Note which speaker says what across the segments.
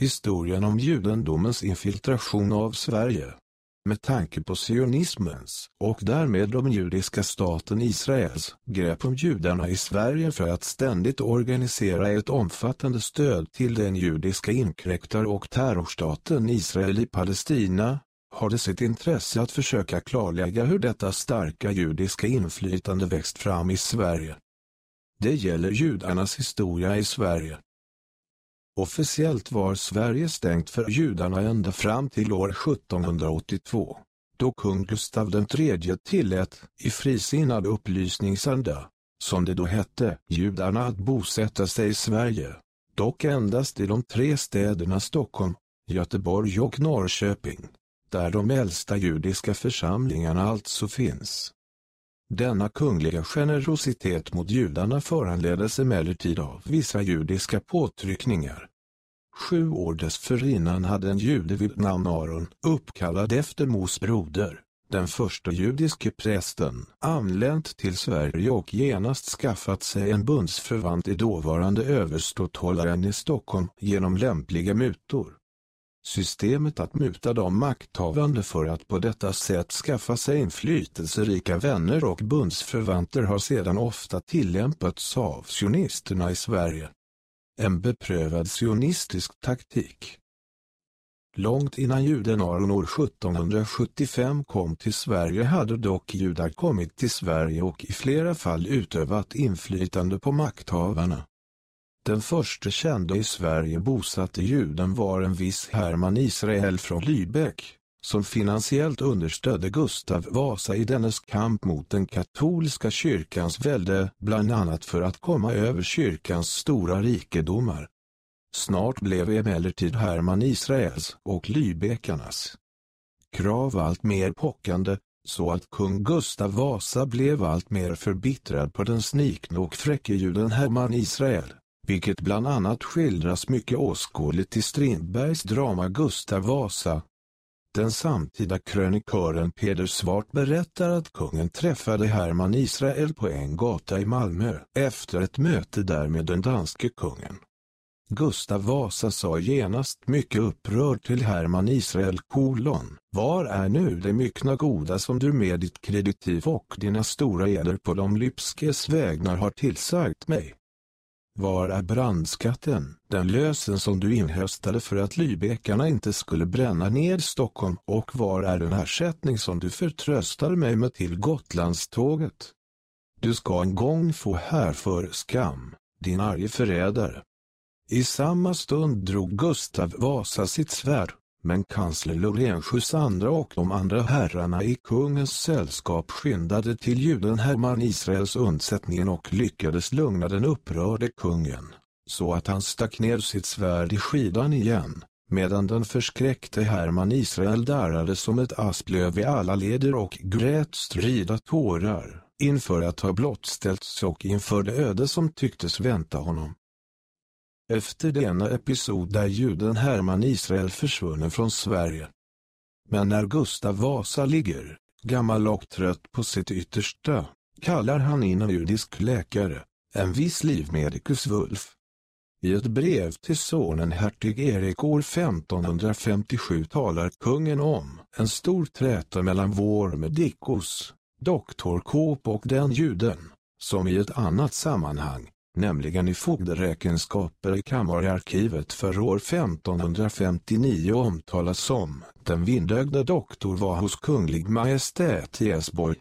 Speaker 1: Historien om judendomens infiltration av Sverige. Med tanke på sionismens och därmed de judiska staten Israels grepp om judarna i Sverige för att ständigt organisera ett omfattande stöd till den judiska inkräktar- och terrorstaten Israel i Palestina, har det sitt intresse att försöka klarlägga hur detta starka judiska inflytande växt fram i Sverige. Det gäller judarnas historia i Sverige. Officiellt var Sverige stängt för judarna ända fram till år 1782, då kung Gustav III tillät, i frisinnad upplysningsanda, som det då hette, judarna att bosätta sig i Sverige, dock endast i de tre städerna Stockholm, Göteborg och Norrköping, där de äldsta judiska församlingarna alltså finns. Denna kungliga generositet mot judarna föranleddes emellertid av vissa judiska påtryckningar. Sju år dessförinnan hade en jude vid namn Aron, uppkallad efter Mos broder, den första judiske prästen, anlänt till Sverige och genast skaffat sig en bundsförvant i dåvarande överståthållaren i Stockholm genom lämpliga mutor. Systemet att muta de makthavande för att på detta sätt skaffa sig inflytelserika vänner och bundsförvanter har sedan ofta tillämpats av sionisterna i Sverige. En beprövad sionistisk taktik. Långt innan juden Aron år 1775 kom till Sverige hade dock judar kommit till Sverige och i flera fall utövat inflytande på makthavarna. Den första kände i Sverige bosatte juden var en viss Herman Israel från Lübeck, som finansiellt understödde Gustav Vasa i dennes kamp mot den katolska kyrkans välde, bland annat för att komma över kyrkans stora rikedomar. Snart blev emellertid Herman Israels och Lübeckarnas krav allt mer pockande, så att kung Gustav Vasa blev allt mer förbittrad på den snikne och fräcke juden Herman Israel vilket bland annat skildras mycket åskådligt i Strindbergs drama Gustav Vasa. Den samtida krönikören Peder Svart berättar att kungen träffade Herman Israel på en gata i Malmö efter ett möte där med den danske kungen. Gustav Vasa sa genast mycket upprörd till Herman Israel kolon, var är nu det myckna goda som du med ditt kreditiv och dina stora eder på de Lypskes vägnar har tillsagt mig? Var är brandskatten, den lösen som du inhöstade för att Lybekarna inte skulle bränna ner Stockholm och var är den ersättning som du förtröstade mig med till Gotlandståget? Du ska en gång få härför skam, din arge förrädare. I samma stund drog Gustav Vasa sitt svärd men kansler Lorentius andra och de andra herrarna i kungens sällskap skyndade till juden Herman Israels undsättningen och lyckades lugna den upprörde kungen, så att han stack ner sitt svärd i skidan igen, medan den förskräckte Herman Israel darrade som ett asplöv i alla leder och grät strida tårar, inför att ha blottställts och inför det öde som tycktes vänta honom. Efter denna episod är juden Herman Israel försvunnen från Sverige. Men när Gustav Vasa ligger, gammal och trött på sitt yttersta, kallar han in en judisk läkare, en viss livmedikus Wulf. I ett brev till sonen hertig Erik år 1557 talar kungen om en stor träta mellan vår medikos, doktor Kåp och den juden, som i ett annat sammanhang, nämligen i fogderäkenskaper i kammararkivet för år 1559 omtalas som den vindögda doktor var hos kunglig majestät i Esborg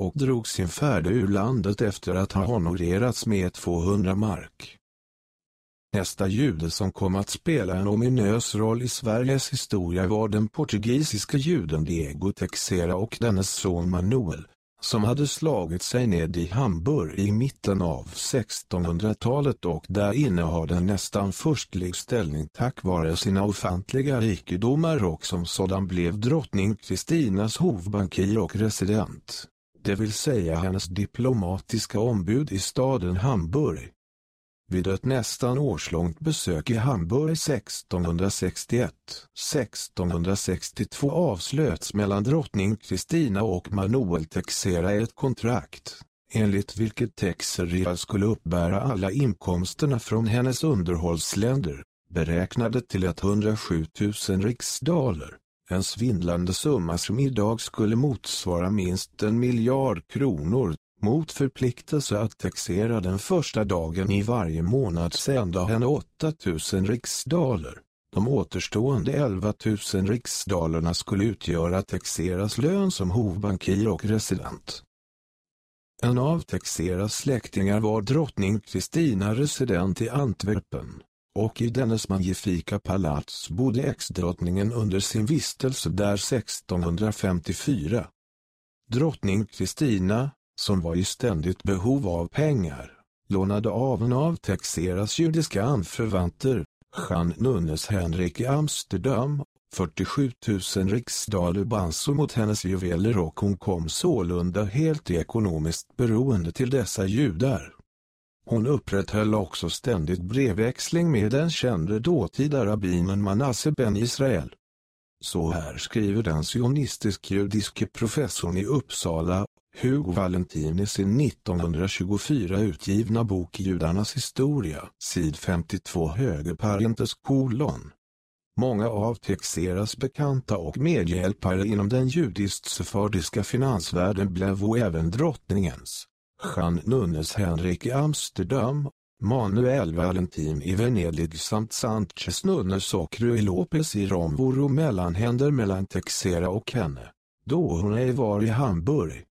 Speaker 1: och drog sin färd ur landet efter att ha honorerats med 200 mark. Nästa jude som kom att spela en ominös roll i Sveriges historia var den portugisiska juden Diego Texera och dennes son Manuel, som hade slagit sig ned i Hamburg i mitten av 1600-talet och där innehade en nästan förstlig ställning tack vare sina ofantliga rikedomar och som sådan blev drottning Kristinas hovbankir och resident, det vill säga hennes diplomatiska ombud i staden Hamburg. Vid ett nästan årslångt besök i Hamburg 1661-1662 avslöts mellan drottning Kristina och Manuel Texera ett kontrakt, enligt vilket Texeria skulle uppbära alla inkomsterna från hennes underhållsländer, beräknade till 107 000 riksdaler, en svindlande summa som idag skulle motsvara minst en miljard kronor, mot förpliktelse att taxera den första dagen i varje månad sända henne 8000 riksdaler. De återstående 11 000 riksdalerna skulle utgöra taxeras lön som hovbankir och resident. En av Taxeras släktingar var drottning Kristina resident i Antwerpen, och i dennes magnifika palats bodde ex-drottningen under sin vistelse där 1654. Drottning Kristina, som var i ständigt behov av pengar, lånade av en av Texeras judiska anförvanter, Jean Nunnes Henrik i Amsterdam, 47 000 riksdaler banso mot hennes juveler och hon kom sålunda helt i ekonomiskt beroende till dessa judar. Hon upprätthöll också ständigt brevväxling med den kände dåtida rabbinen Manasse ben Israel. Så här skriver den sionistisk-judiske professorn i Uppsala, Hugo Valentin i sin 1924 utgivna bok Judarnas historia, sid 52 höger parentes kolon. Många av Texeras bekanta och medhjälpare inom den judiskt-sefardiska finansvärlden blev och även drottningens. Jean Nunnes Henrik i Amsterdam, Manuel Valentin i Venedig samt Sanchez Nunnes och Rui Lopez i Rom voro mellanhänder mellan Texera och henne, då hon ej var i Hamburg.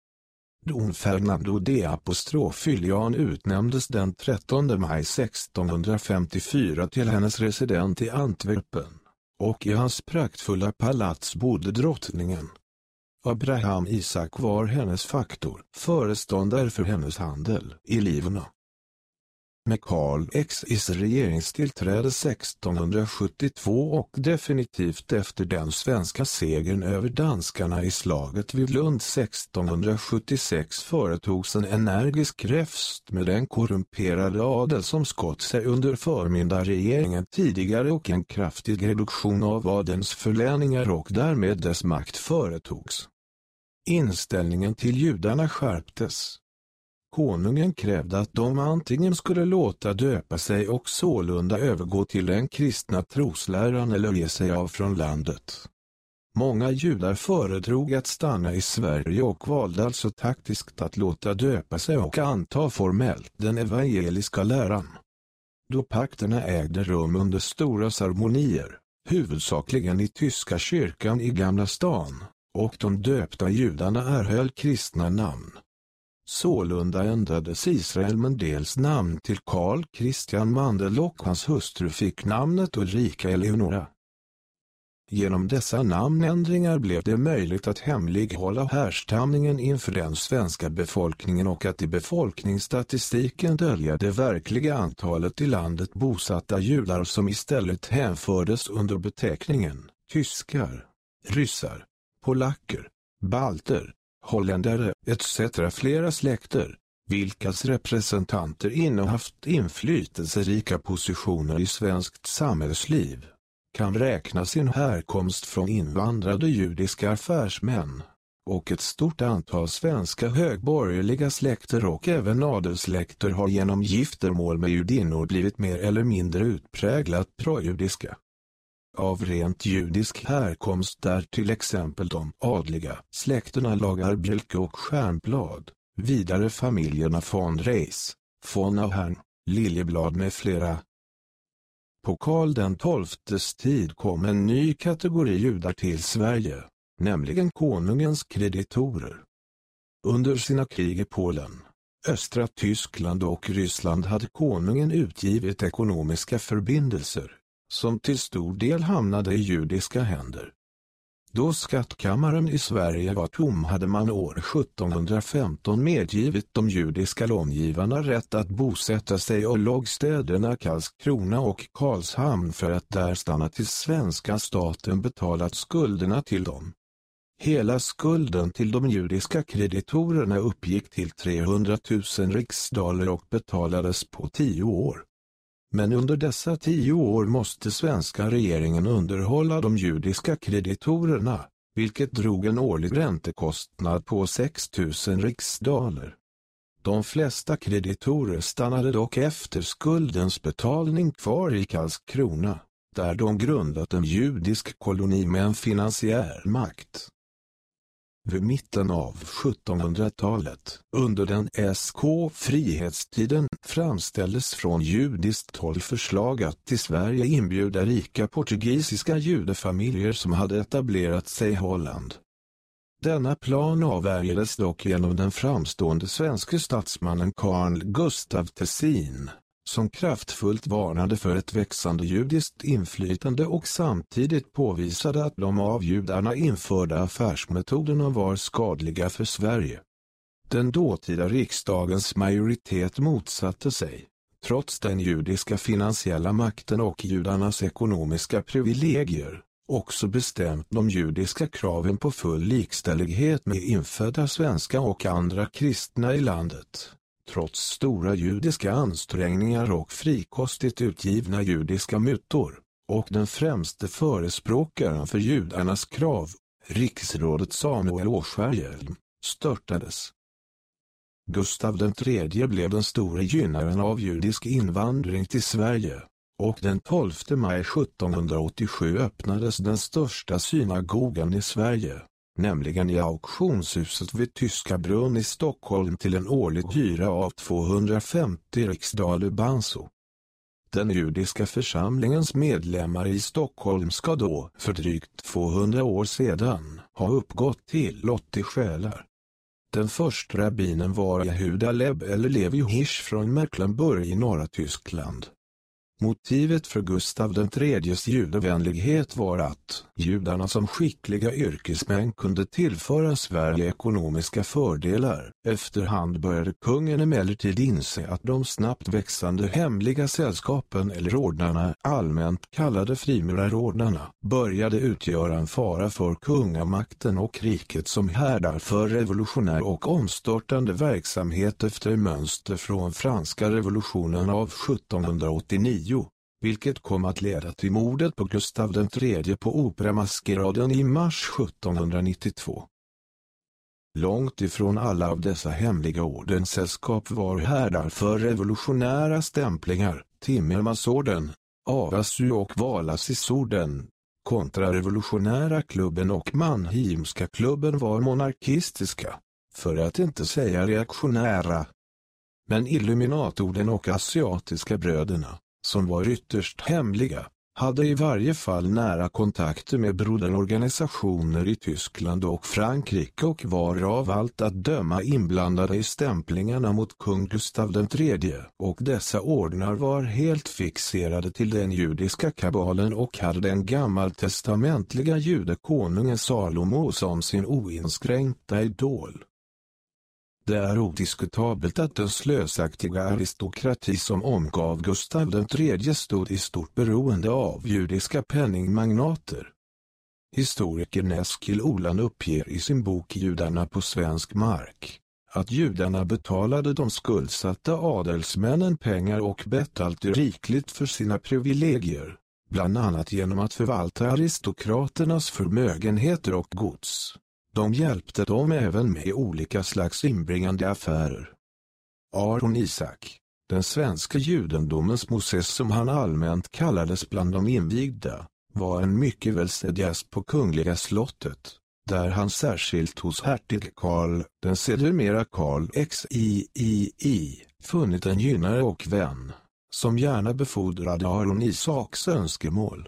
Speaker 1: Don Fernando de Apostrofylian utnämndes den 13 maj 1654 till hennes resident i Antwerpen, och i hans praktfulla palats bodde drottningen. Abraham Isak var hennes faktor, föreståndare för hennes handel i Livna. Med Karl X's regeringstillträde 1672 och definitivt efter den svenska segern över danskarna i slaget vid Lund 1676 företogs en energisk räfst med den korrumperade adel som skott sig under förmyndarregeringen tidigare och en kraftig reduktion av adelns förläningar och därmed dess makt företogs. Inställningen till judarna skärptes. Konungen krävde att de antingen skulle låta döpa sig och sålunda övergå till den kristna trosläran eller ge sig av från landet. Många judar föredrog att stanna i Sverige och valde alltså taktiskt att låta döpa sig och anta formellt den evangeliska läran. Då pakterna ägde rum under stora ceremonier, huvudsakligen i tyska kyrkan i Gamla stan, och de döpta judarna erhöll kristna namn. Sålunda ändrades Israel Mendels namn till Karl Christian Mandel och hans hustru fick namnet Ulrika Eleonora. Genom dessa namnändringar blev det möjligt att hemlighålla härstamningen inför den svenska befolkningen och att i befolkningsstatistiken dölja det verkliga antalet i landet bosatta judar som istället hänfördes under beteckningen tyskar, ryssar, polacker, balter, holländare etc. flera släkter, vilkas representanter innehaft inflytelserika positioner i svenskt samhällsliv, kan räkna sin härkomst från invandrade judiska affärsmän, och ett stort antal svenska högborgerliga släkter och även adelssläkter har genom giftermål med judinnor blivit mer eller mindre utpräglat projudiska av rent judisk härkomst där till exempel de adliga släkterna lagar bjälke och Stjärnblad, vidare familjerna von Reis, von Ahern, Liljeblad med flera. På Karl den XIIs tid kom en ny kategori judar till Sverige, nämligen konungens kreditorer. Under sina krig i Polen, östra Tyskland och Ryssland hade konungen utgivit ekonomiska förbindelser som till stor del hamnade i judiska händer. Då skattkammaren i Sverige var tom hade man år 1715 medgivit de judiska långivarna rätt att bosätta sig och låg städerna Karlskrona och Karlshamn för att där stanna tills svenska staten betalat skulderna till dem. Hela skulden till de judiska kreditorerna uppgick till 300 000 riksdaler och betalades på tio år. Men under dessa tio år måste svenska regeringen underhålla de judiska kreditorerna, vilket drog en årlig räntekostnad på 6 000 riksdaler. De flesta kreditorer stannade dock efter skuldens betalning kvar i Karlskrona. där de grundat en judisk koloni med en finansiär makt. Vid mitten av 1700-talet, under den SK frihetstiden, framställdes från judiskt håll förslag att till Sverige inbjuda rika portugisiska judefamiljer som hade etablerat sig i Holland. Denna plan avvärjades dock genom den framstående svenske statsmannen Carl Gustav Tessin, som kraftfullt varnade för ett växande judiskt inflytande och samtidigt påvisade att de av judarna införda affärsmetoderna var skadliga för Sverige. Den dåtida riksdagens majoritet motsatte sig, trots den judiska finansiella makten och judarnas ekonomiska privilegier, också bestämt de judiska kraven på full likställighet med infödda svenska och andra kristna i landet trots stora judiska ansträngningar och frikostigt utgivna judiska mutor, och den främste förespråkaren för judarnas krav, riksrådet Samuel Åskärhjelm, störtades. Gustav III blev den stora gynnaren av judisk invandring till Sverige, och den 12 maj 1787 öppnades den största synagogan i Sverige, nämligen i auktionshuset vid Tyska brunn i Stockholm till en årlig hyra av 250 riksdaler banso. Den judiska församlingens medlemmar i Stockholm ska då, för drygt 200 år sedan, ha uppgått till 80 själar. Den första rabbinen var Jehuda Leb eller Levi Hirsch från Mecklenburg i norra Tyskland. Motivet för Gustav IIIs judevänlighet var att judarna som skickliga yrkesmän kunde tillföra Sverige ekonomiska fördelar. Efterhand började kungen emellertid inse att de snabbt växande hemliga sällskapen eller ordnarna, allmänt kallade frimurarordnarna, började utgöra en fara för kungamakten och riket som härdar för revolutionär och omstörtande verksamhet efter mönster från franska revolutionen av 1789 vilket kom att leda till mordet på Gustav III på Operamaskeraden i mars 1792. Långt ifrån alla av dessa hemliga ordenssällskap var härdar för revolutionära stämplingar, Timmermansorden, Avasu och Valasisorden. Kontrarevolutionära klubben och Manhimska klubben var monarkistiska, för att inte säga reaktionära. Men Illuminatorden och Asiatiska bröderna, som var ytterst hemliga, hade i varje fall nära kontakter med broderorganisationer i Tyskland och Frankrike och var av allt att döma inblandade i stämplingarna mot kung Gustav III och dessa ordnar var helt fixerade till den judiska kabalen och hade den gammaltestamentliga judekonungen Salomo som sin oinskränkta idol. Det är odiskutabelt att den slösaktiga aristokrati som omgav Gustav III stod i stort beroende av judiska penningmagnater. Historikern Eskil Olan uppger i sin bok Judarna på svensk mark att judarna betalade de skuldsatta adelsmännen pengar och betalade rikligt för sina privilegier, bland annat genom att förvalta aristokraternas förmögenheter och gods. De hjälpte dem även med olika slags inbringande affärer. Aron Isak, den svenska judendomens Moses som han allmänt kallades bland de invigda, var en mycket välsedd gäst på Kungliga slottet, där han särskilt hos hertig Karl, den sedermera Karl XIII, funnit en gynnare och vän, som gärna befordrade Aron Isaks önskemål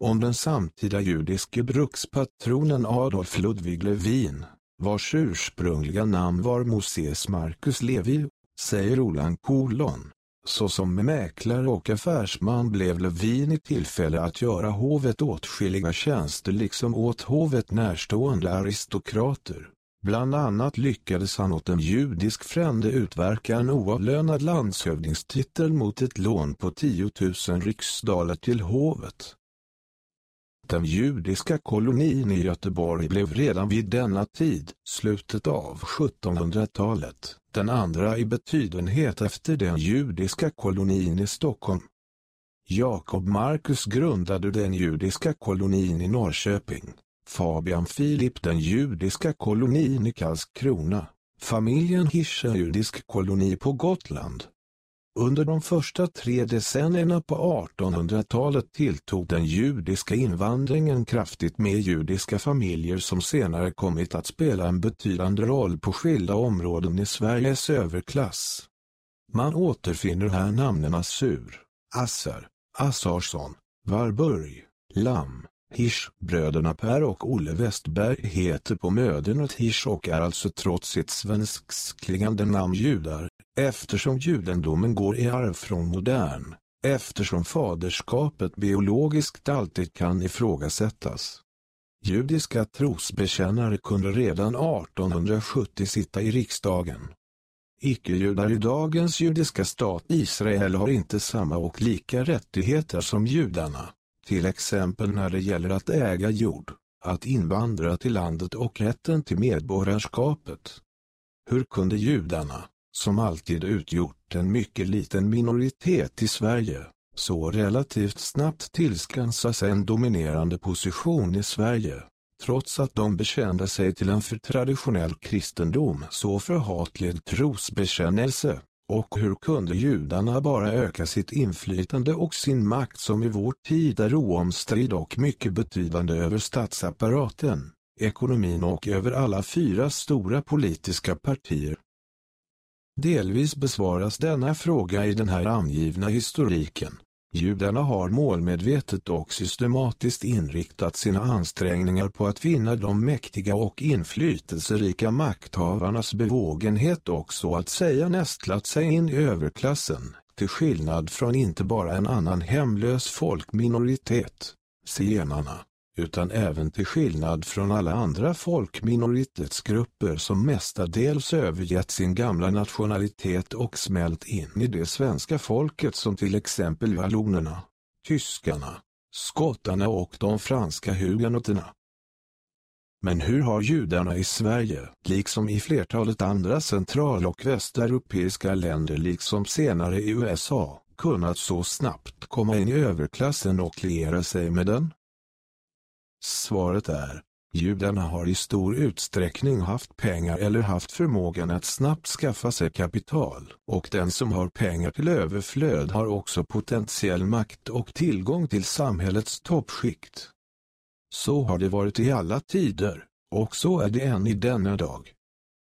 Speaker 1: om den samtida judiske brukspatronen Adolf Ludwig Levin, vars ursprungliga namn var Moses Marcus Levi, säger Olan Kolon. Såsom mäklare och affärsman blev Levin i tillfälle att göra hovet åtskilliga tjänster liksom åt hovet närstående aristokrater. Bland annat lyckades han åt en judisk frände utverka en oavlönad landshövdingstitel mot ett lån på 10 000 riksdaler till hovet. Den judiska kolonin i Göteborg blev redan vid denna tid, slutet av 1700-talet, den andra i betydenhet efter den judiska kolonin i Stockholm. Jakob Marcus grundade den judiska kolonin i Norrköping, Fabian Filip den judiska kolonin i Karlskrona, familjen Hirsch en judisk koloni på Gotland. Under de första tre decennierna på 1800-talet tilltog den judiska invandringen kraftigt med judiska familjer som senare kommit att spela en betydande roll på skilda områden i Sveriges överklass. Man återfinner här namnen Assur, Assar, Assarsson, Varburg, Lam, Hirsch. Bröderna Per och Olle Westberg heter på mödernet Hirsch och är alltså trots sitt svensksklingande namn judar, eftersom judendomen går i arv från modern, eftersom faderskapet biologiskt alltid kan ifrågasättas. Judiska trosbekännare kunde redan 1870 sitta i riksdagen. Icke-judar i dagens judiska stat Israel har inte samma och lika rättigheter som judarna till exempel när det gäller att äga jord, att invandra till landet och rätten till medborgarskapet. Hur kunde judarna, som alltid utgjort en mycket liten minoritet i Sverige, så relativt snabbt tillskansas sig en dominerande position i Sverige, trots att de bekände sig till en för traditionell kristendom så förhatlig trosbekännelse? Och hur kunde judarna bara öka sitt inflytande och sin makt som i vår tid är oomstridd och mycket betydande över statsapparaten, ekonomin och över alla fyra stora politiska partier? Delvis besvaras denna fråga i den här angivna historiken. Judarna har målmedvetet och systematiskt inriktat sina ansträngningar på att vinna de mäktiga och inflytelserika makthavarnas bevågenhet och så att säga nästlat sig in i överklassen, till skillnad från inte bara en annan hemlös folkminoritet, zigenarna, utan även till skillnad från alla andra folkminoritetsgrupper som mestadels övergett sin gamla nationalitet och smält in i det svenska folket som till exempel vallonerna, tyskarna, skottarna och de franska hugenotterna. Men hur har judarna i Sverige, liksom i flertalet andra central- och västeuropeiska länder liksom senare i USA, kunnat så snabbt komma in i överklassen och liera sig med den? Svaret är, judarna har i stor utsträckning haft pengar eller haft förmågan att snabbt skaffa sig kapital, och den som har pengar till överflöd har också potentiell makt och tillgång till samhällets toppskikt. Så har det varit i alla tider, och så är det än i denna dag.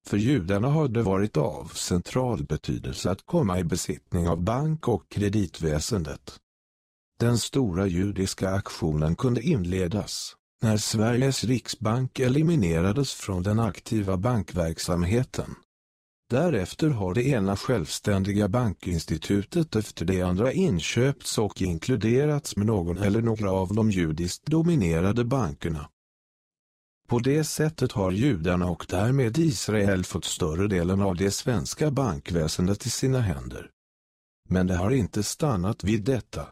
Speaker 1: För judarna har det varit av central betydelse att komma i besittning av bank- och kreditväsendet. Den stora judiska aktionen kunde inledas, när Sveriges riksbank eliminerades från den aktiva bankverksamheten. Därefter har det ena självständiga bankinstitutet efter det andra inköpts och inkluderats med någon eller några av de judiskt dominerade bankerna. På det sättet har judarna och därmed Israel fått större delen av det svenska bankväsendet i sina händer. Men det har inte stannat vid detta.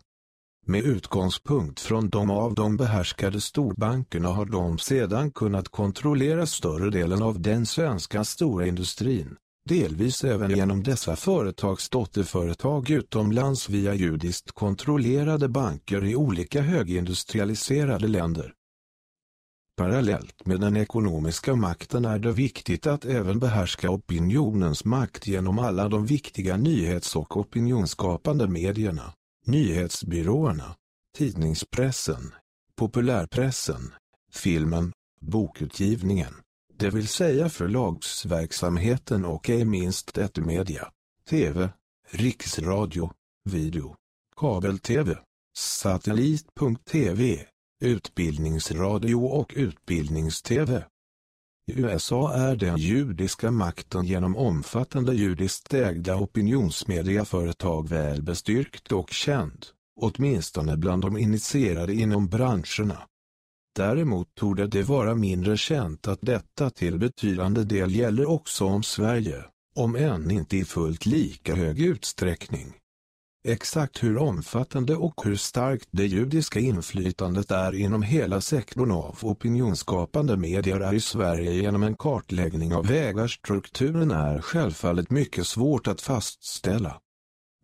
Speaker 1: Med utgångspunkt från de av de behärskade storbankerna har de sedan kunnat kontrollera större delen av den svenska stora industrin, delvis även genom dessa företags dotterföretag utomlands via judiskt kontrollerade banker i olika högindustrialiserade länder. Parallellt med den ekonomiska makten är det viktigt att även behärska opinionens makt genom alla de viktiga nyhets- och opinionsskapande medierna nyhetsbyråerna, tidningspressen, populärpressen, filmen, bokutgivningen, det vill säga förlagsverksamheten och ej minst etermedia, tv, riksradio, video, kabel-tv, satellit.tv, utbildningsradio och utbildnings-tv. I USA är den judiska makten genom omfattande judiskt ägda opinionsmediaföretag väl bestyrkt och känd, åtminstone bland de initierade inom branscherna. Däremot torde det vara mindre känt att detta till betydande del gäller också om Sverige, om än inte i fullt lika hög utsträckning. Exakt hur omfattande och hur starkt det judiska inflytandet är inom hela sektorn av opinionsskapande medier är i Sverige genom en kartläggning av ägarstrukturen är självfallet mycket svårt att fastställa.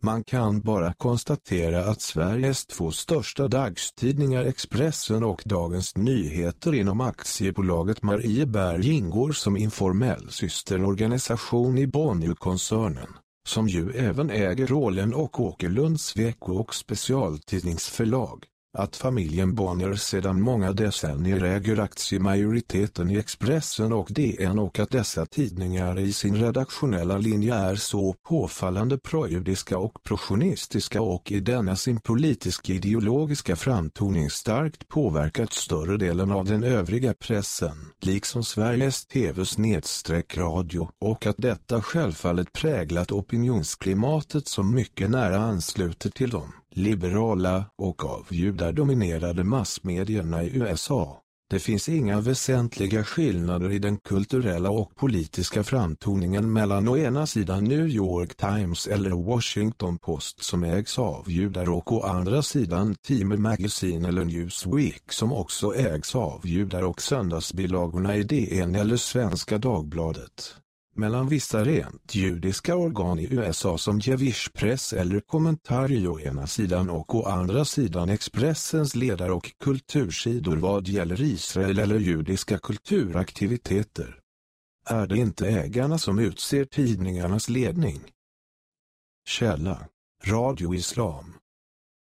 Speaker 1: Man kan bara konstatera att Sveriges två största dagstidningar Expressen och Dagens Nyheter inom aktiebolaget Marieberg ingår som informell systerorganisation i Bonnierkoncernen som ju även äger rollen och Åkerlunds vecko- och specialtidningsförlag, att familjen Bonnier sedan många decennier äger aktiemajoriteten i Expressen och DN och att dessa tidningar i sin redaktionella linje är så påfallande projudiska och projonistiska och i denna sin politisk-ideologiska framtoning starkt påverkat större delen av den övriga pressen, liksom Sveriges TVs nedstreck radio och att detta självfallet präglat opinionsklimatet som mycket nära ansluter till dem liberala och av judar dominerade massmedierna i USA. Det finns inga väsentliga skillnader i den kulturella och politiska framtoningen mellan å ena sidan New York Times eller Washington Post som ägs av judar och å andra sidan Time Magazine eller Newsweek som också ägs av judar och söndagsbilagorna i DN eller Svenska Dagbladet mellan vissa rent judiska organ i USA som Jewish Press eller Kommentario å ena sidan och å andra sidan Expressens ledare och kultursidor vad gäller Israel eller judiska kulturaktiviteter. Är det inte ägarna som utser tidningarnas ledning? Källa Radio Islam